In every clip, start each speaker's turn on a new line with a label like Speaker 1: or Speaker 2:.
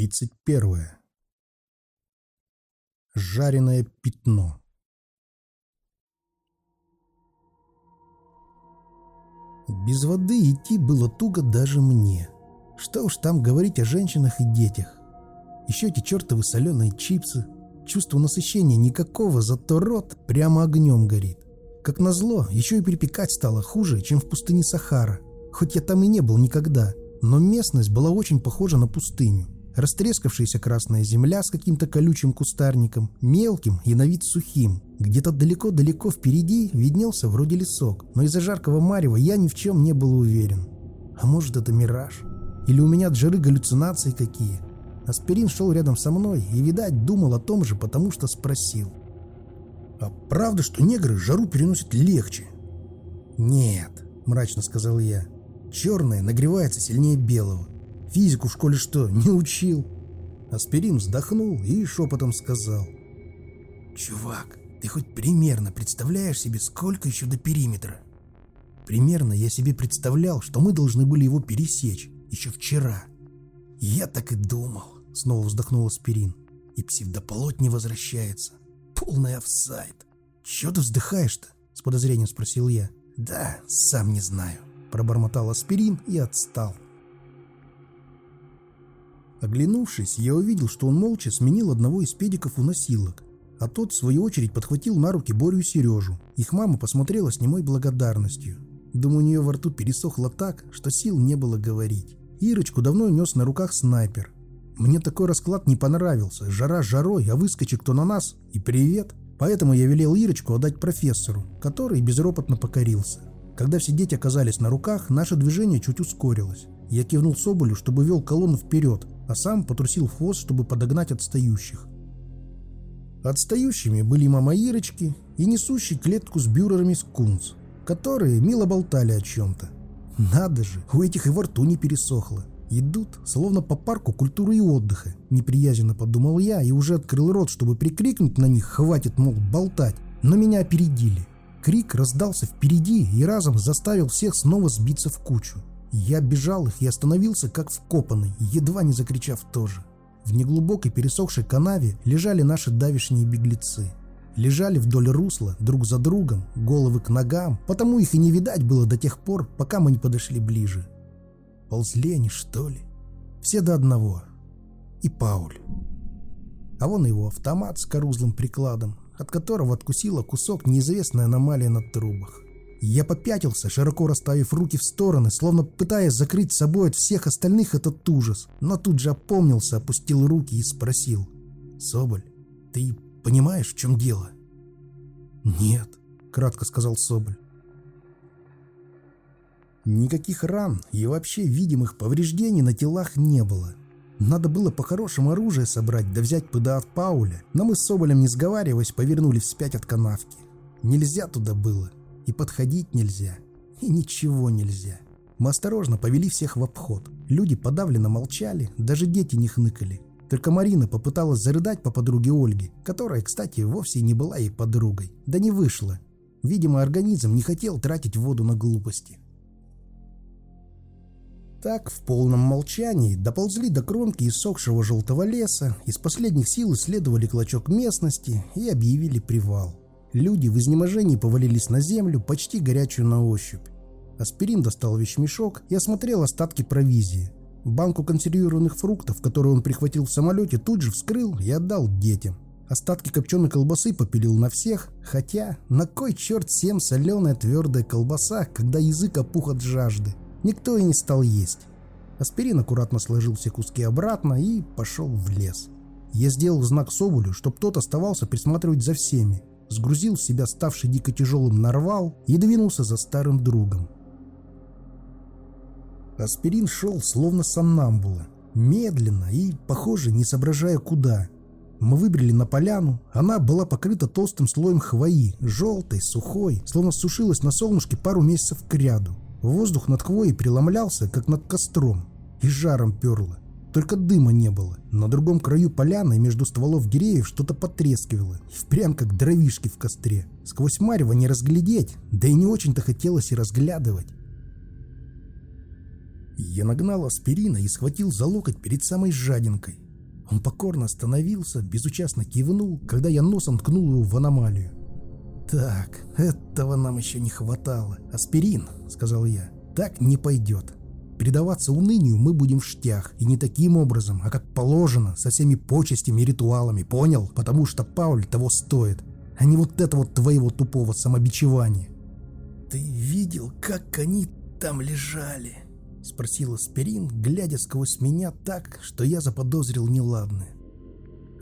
Speaker 1: Глава 31. Жареное пятно. Без воды идти было туго даже мне. Что уж там говорить о женщинах и детях. Еще эти чертовы соленые чипсы. Чувство насыщения никакого, зато рот прямо огнем горит. Как назло, еще и перепекать стало хуже, чем в пустыне Сахара. Хоть я там и не был никогда – но местность была очень похожа на пустыню. Растрескавшаяся красная земля с каким-то колючим кустарником, мелким и на вид сухим. Где-то далеко-далеко впереди виднелся вроде лесок, но из-за жаркого марева я ни в чем не был уверен. А может это мираж? Или у меня от жары галлюцинации какие? Аспирин шел рядом со мной и, видать, думал о том же, потому что спросил. «А правда, что негры жару переносят легче?» «Нет», — мрачно сказал я. Черное нагревается сильнее белого. Физику в школе что, не учил? Аспирин вздохнул и шепотом сказал. «Чувак, ты хоть примерно представляешь себе, сколько еще до периметра?» Примерно я себе представлял, что мы должны были его пересечь еще вчера. Я так и думал, снова вздохнул Аспирин. И псевдополот не возвращается. Полный офсайд. Чего ты вздыхаешь-то? С подозрением спросил я. Да, сам не знаю. Пробормотал аспирин и отстал. Оглянувшись, я увидел, что он молча сменил одного из педиков у носилок, а тот, в свою очередь, подхватил на руки Борю и Сережу. Их мама посмотрела с немой благодарностью. Думаю, у нее во рту пересохло так, что сил не было говорить. Ирочку давно нес на руках снайпер. Мне такой расклад не понравился. Жара жарой, а выскочи кто на нас, и привет. Поэтому я велел Ирочку отдать профессору, который безропотно покорился. Когда все дети оказались на руках, наше движение чуть ускорилось. Я кивнул Соболю, чтобы вел колонну вперед, а сам потрусил в хвост, чтобы подогнать отстающих. Отстающими были мама Ирочки и несущий клетку с бюрерами скунс, которые мило болтали о чем-то. Надо же, у этих и во рту не пересохло. Идут, словно по парку культуры и отдыха. Неприязненно подумал я и уже открыл рот, чтобы прикрикнуть на них «хватит, мол, болтать», но меня опередили. Крик раздался впереди и разом заставил всех снова сбиться в кучу. Я бежал и остановился как вкопанный, едва не закричав тоже. В неглубокой пересохшей канаве лежали наши давишние беглецы. Лежали вдоль русла, друг за другом, головы к ногам, потому их и не видать было до тех пор, пока мы не подошли ближе. Ползли они, что ли? Все до одного. И Пауль. А вон его автомат с корузлым прикладом, от которого откусила кусок неизвестной аномалии на трубах. Я попятился, широко расставив руки в стороны, словно пытаясь закрыть собой от всех остальных этот ужас, но тут же опомнился, опустил руки и спросил. «Соболь, ты понимаешь, в чем дело?» «Нет», — кратко сказал Соболь. Никаких ран и вообще видимых повреждений на телах не было. Надо было по-хорошему оружие собрать, да взять ПДА от Пауля, но мы с Соболем, не сговариваясь, повернули вспять от канавки. Нельзя туда было. И подходить нельзя. И ничего нельзя. Мы осторожно повели всех в обход. Люди подавленно молчали, даже дети не хныкали. Только Марина попыталась зарыдать по подруге Ольги, которая, кстати, вовсе не была ей подругой. Да не вышло. Видимо, организм не хотел тратить воду на глупости. Так, в полном молчании, доползли до кромки иссохшего желтого леса, из последних сил исследовали клочок местности и объявили привал. Люди в изнеможении повалились на землю, почти горячую на ощупь. Аспирин достал вещмешок и осмотрел остатки провизии. Банку консервированных фруктов, которую он прихватил в самолете, тут же вскрыл и отдал детям. Остатки копченой колбасы попилил на всех, хотя на кой черт всем соленая твердая колбаса, когда язык опух от жажды. Никто и не стал есть. Аспирин аккуратно сложил все куски обратно и пошел в лес. Я сделал знак Соболю, чтоб тот оставался присматривать за всеми. Сгрузил в себя ставший дико тяжелым нарвал и двинулся за старым другом. Аспирин шел словно сомнамбула, медленно и, похоже, не соображая куда. Мы выбрали на поляну, она была покрыта толстым слоем хвои, желтой, сухой, словно сушилась на солнышке пару месяцев к ряду. Воздух над хвоей преломлялся, как над костром, и жаром перло. Только дыма не было. На другом краю поляны между стволов деревьев что-то потрескивало, впрямь как дровишки в костре. Сквозь марево не разглядеть, да и не очень-то хотелось и разглядывать. Я нагнал аспирина и схватил за локоть перед самой жадинкой. Он покорно остановился, безучастно кивнул, когда я носом ткнул его в аномалию. «Так, этого нам еще не хватало. Аспирин», — сказал я, — «так не пойдет. Предаваться унынию мы будем в штях, и не таким образом, а как положено, со всеми почестями и ритуалами, понял? Потому что Пауль того стоит, а не вот это вот твоего тупого самобичевания». «Ты видел, как они там лежали?» — спросил Аспирин, глядя сквозь меня так, что я заподозрил неладное.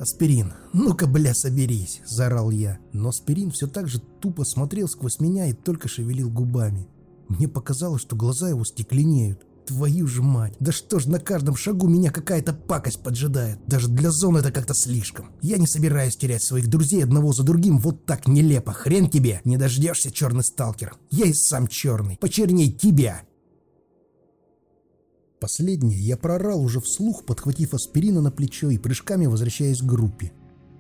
Speaker 1: «Аспирин, ну-ка, бля, соберись!» – заорал я. Но Аспирин все так же тупо смотрел сквозь меня и только шевелил губами. Мне показалось, что глаза его стекленеют. Твою же мать! Да что ж на каждом шагу меня какая-то пакость поджидает. Даже для зоны это как-то слишком. Я не собираюсь терять своих друзей одного за другим вот так нелепо. Хрен тебе! Не дождешься, черный сталкер. Я и сам черный. Почерней тебя. Последнее я прорал уже вслух, подхватив аспирина на плечо и прыжками возвращаясь к группе.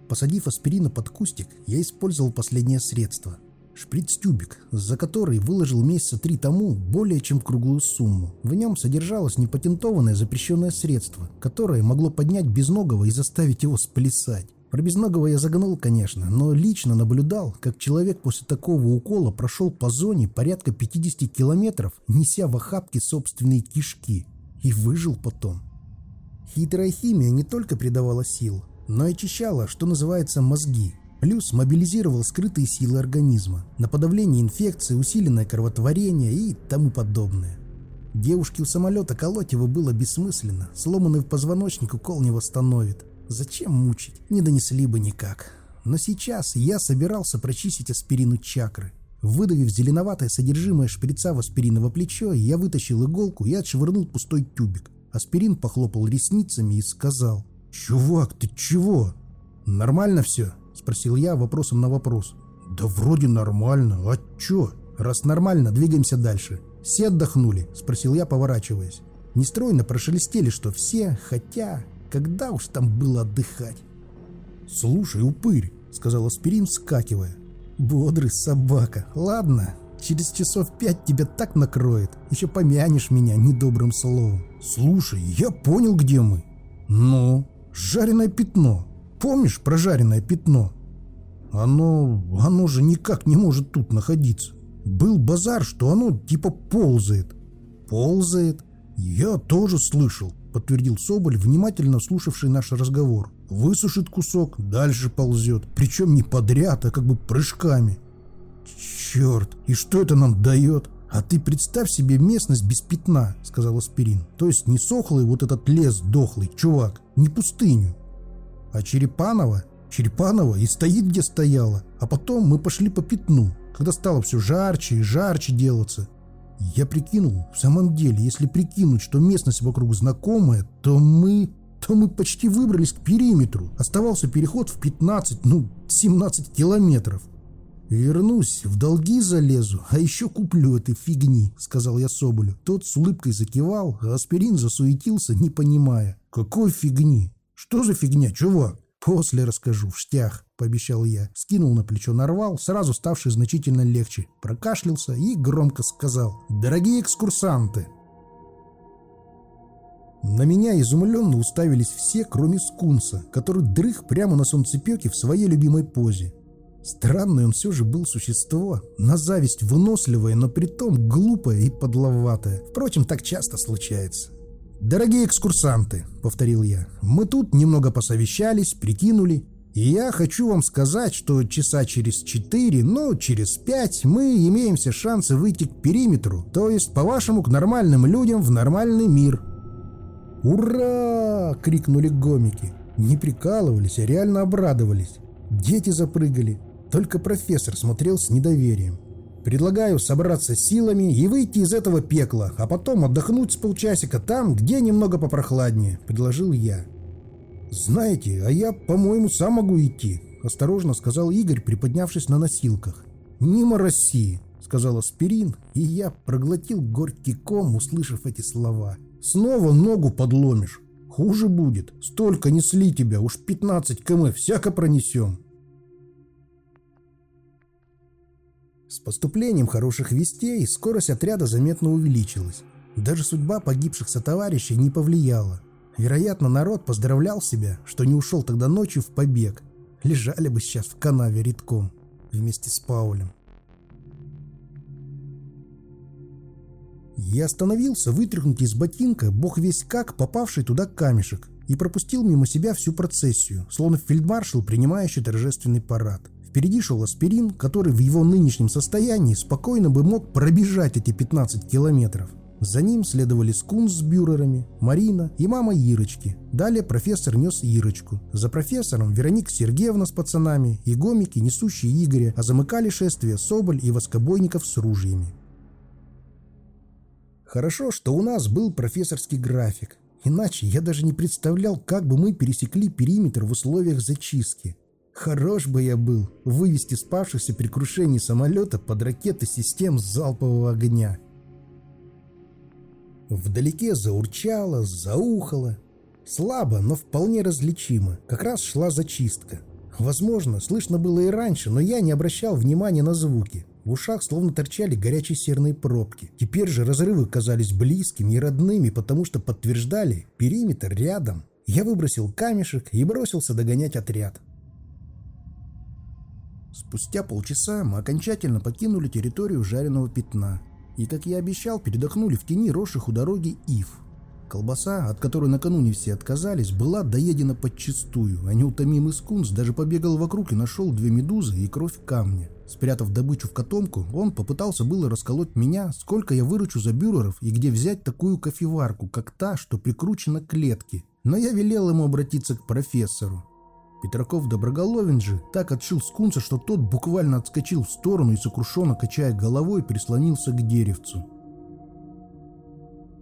Speaker 1: Посадив аспирина под кустик, я использовал последнее средство. Шприц-тюбик, за который выложил месяца три тому более чем круглую сумму. В нем содержалось непатентованное запрещенное средство, которое могло поднять безногого и заставить его сплясать. Про безногого я загнул, конечно, но лично наблюдал, как человек после такого укола прошел по зоне порядка 50 километров, неся в охапке собственные кишки. И выжил потом. Хитрая химия не только придавала сил, но и очищала, что называется, мозги. Плюс мобилизировал скрытые силы организма на подавление инфекции, усиленное кровотворение и тому подобное. Девушке у самолета колоть было бессмысленно. Сломанный в позвоночник укол не восстановит. Зачем мучить? Не донесли бы никак. Но сейчас я собирался прочистить аспирину чакры. Выдавив зеленоватое содержимое шприца в аспириново плечо, я вытащил иголку и отшвырнул пустой тюбик. Аспирин похлопал ресницами и сказал. «Чувак, ты чего? Нормально все?» – спросил я вопросом на вопрос. «Да вроде нормально. А чё? Раз нормально, двигаемся дальше. Все отдохнули?» – спросил я, поворачиваясь. Нестройно прошелестели, что все, хотя, когда уж там было отдыхать? «Слушай, упырь», — сказал Аспирин, вскакивая. Бодрый собака. Ладно, через часов пять тебя так накроет. Еще помянешь меня недобрым словом. Слушай, я понял, где мы. Ну, жареное пятно. Помнишь про жареное пятно? Оно, оно же никак не может тут находиться. Был базар, что оно типа ползает. Ползает? Я тоже слышал, подтвердил Соболь, внимательно слушавший наш разговор. Высушит кусок, дальше ползет. Причем не подряд, а как бы прыжками. Черт, и что это нам дает? А ты представь себе местность без пятна, сказал Аспирин. То есть не сохлый вот этот лес дохлый, чувак, не пустыню. А Черепанова? Черепанова и стоит, где стояла. А потом мы пошли по пятну, когда стало все жарче и жарче делаться. Я прикинул, в самом деле, если прикинуть, что местность вокруг знакомая, то мы то мы почти выбрались к периметру. Оставался переход в 15, ну, 17 километров. «Вернусь, в долги залезу, а еще куплю этой фигни», — сказал я Соболю. Тот с улыбкой закивал, а Аспирин засуетился, не понимая. «Какой фигни? Что за фигня, чувак?» «После расскажу, в штях», — пообещал я. Скинул на плечо нарвал, сразу ставший значительно легче. Прокашлялся и громко сказал. «Дорогие экскурсанты, на меня изумленно уставились все, кроме скунса, который дрых прямо на солнцепеке в своей любимой позе. Странное он все же был существо, на зависть выносливое, но притом глупое и подловатое. Впрочем, так часто случается. «Дорогие экскурсанты», — повторил я, — «мы тут немного посовещались, прикинули, и я хочу вам сказать, что часа через четыре, ну, через пять мы имеем все шансы выйти к периметру, то есть, по-вашему, к нормальным людям в нормальный мир». «Ура!» — крикнули гомики. Не прикалывались, а реально обрадовались. Дети запрыгали. Только профессор смотрел с недоверием. «Предлагаю собраться силами и выйти из этого пекла, а потом отдохнуть с полчасика там, где немного попрохладнее», — предложил я. «Знаете, а я, по-моему, сам могу идти», — осторожно сказал Игорь, приподнявшись на носилках. «Мимо России», — сказал Аспирин, и я проглотил горький ком, услышав эти слова. Снова ногу подломишь. Хуже будет. Столько несли тебя, уж 15 км всяко пронесем. С поступлением хороших вестей скорость отряда заметно увеличилась. Даже судьба погибших сотоварищей не повлияла. Вероятно, народ поздравлял себя, что не ушел тогда ночью в побег. Лежали бы сейчас в канаве редком вместе с Паулем. Я остановился вытряхнуть из ботинка бог весь как попавший туда камешек и пропустил мимо себя всю процессию, словно фельдмаршал, принимающий торжественный парад. Впереди шел аспирин, который в его нынешнем состоянии спокойно бы мог пробежать эти 15 километров. За ним следовали Скунс с бюрерами, Марина и мама Ирочки. Далее профессор нес Ирочку. За профессором Вероника Сергеевна с пацанами и гомики, несущие Игоря, а замыкали шествие Соболь и воскобойников с ружьями. Хорошо, что у нас был профессорский график. Иначе я даже не представлял, как бы мы пересекли периметр в условиях зачистки. Хорош бы я был вывести спавшихся при крушении самолета под ракеты систем залпового огня. Вдалеке заурчало, заухало. Слабо, но вполне различимо. Как раз шла зачистка. Возможно, слышно было и раньше, но я не обращал внимания на звуки. В ушах словно торчали горячие серные пробки. Теперь же разрывы казались близкими и родными, потому что подтверждали периметр рядом. Я выбросил камешек и бросился догонять отряд. Спустя полчаса мы окончательно покинули территорию жареного пятна и, как я обещал, передохнули в тени росших у дороги ив. Колбаса, от которой накануне все отказались, была доедена подчистую, а неутомимый скунс даже побегал вокруг и нашел две медузы и кровь камня. Спрятав добычу в котомку, он попытался было расколоть меня, сколько я выручу за бюреров и где взять такую кофеварку, как та, что прикручена к клетке. Но я велел ему обратиться к профессору. Петраков Доброголовин же так отшил скунса, что тот буквально отскочил в сторону и сокрушенно, качая головой, прислонился к деревцу.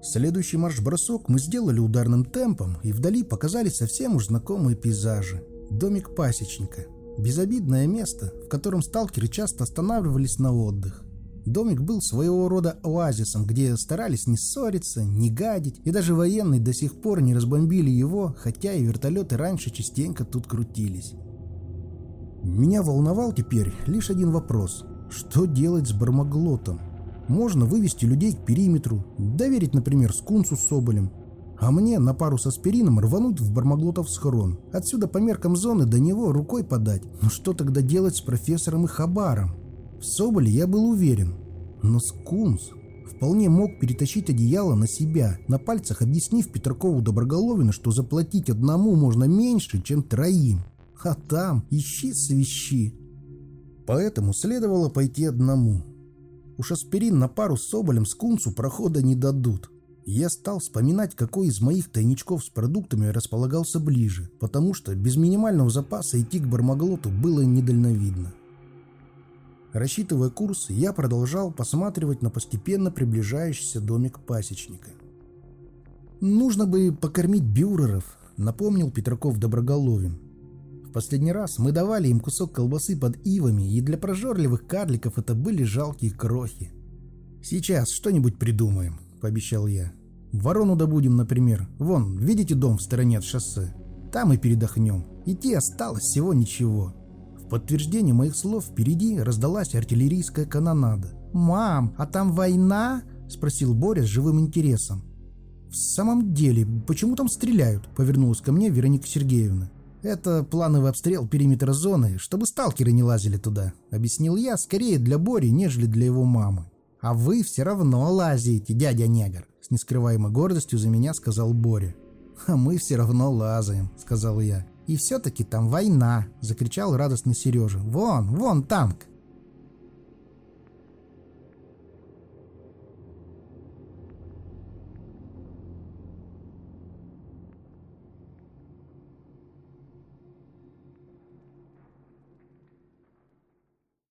Speaker 1: Следующий марш-бросок мы сделали ударным темпом, и вдали показались совсем уж знакомые пейзажи. Домик пасечника. Безобидное место, в котором сталкеры часто останавливались на отдых. Домик был своего рода оазисом, где старались не ссориться, не гадить, и даже военные до сих пор не разбомбили его, хотя и вертолеты раньше частенько тут крутились. Меня волновал теперь лишь один вопрос. Что делать с Бармаглотом? Можно вывести людей к периметру, доверить, например, Скунсу с Соболем, а мне на пару с аспирином рвануть в Бармаглотов схрон. Отсюда по меркам зоны до него рукой подать. Но что тогда делать с профессором и Хабаром? В Соболе я был уверен, но Скунс вполне мог перетащить одеяло на себя, на пальцах объяснив Петракову Доброголовину, что заплатить одному можно меньше, чем троим. А там ищи свищи. Поэтому следовало пойти одному. Уж аспирин на пару с Соболем Скунсу прохода не дадут. Я стал вспоминать, какой из моих тайничков с продуктами располагался ближе, потому что без минимального запаса идти к Бармаглоту было недальновидно. Рассчитывая курс, я продолжал посматривать на постепенно приближающийся домик пасечника. «Нужно бы покормить бюреров», — напомнил Петраков Доброголовин. В последний раз мы давали им кусок колбасы под ивами, и для прожорливых карликов это были жалкие крохи. «Сейчас что-нибудь придумаем», — пообещал я. «Ворону добудем, например. Вон, видите дом в стороне от шоссе? Там и передохнем. Идти осталось всего ничего». В подтверждение моих слов впереди раздалась артиллерийская канонада. «Мам, а там война?» – спросил Боря с живым интересом. «В самом деле, почему там стреляют?» – повернулась ко мне Вероника Сергеевна. «Это плановый обстрел периметра зоны, чтобы сталкеры не лазили туда», — объяснил я, скорее для Бори, нежели для его мамы. «А вы все равно лазите, дядя негр», — с нескрываемой гордостью за меня сказал Боря. «А мы все равно лазаем», — сказал я. «И все-таки там война!» – закричал радостный Сережа. «Вон, вон танк!»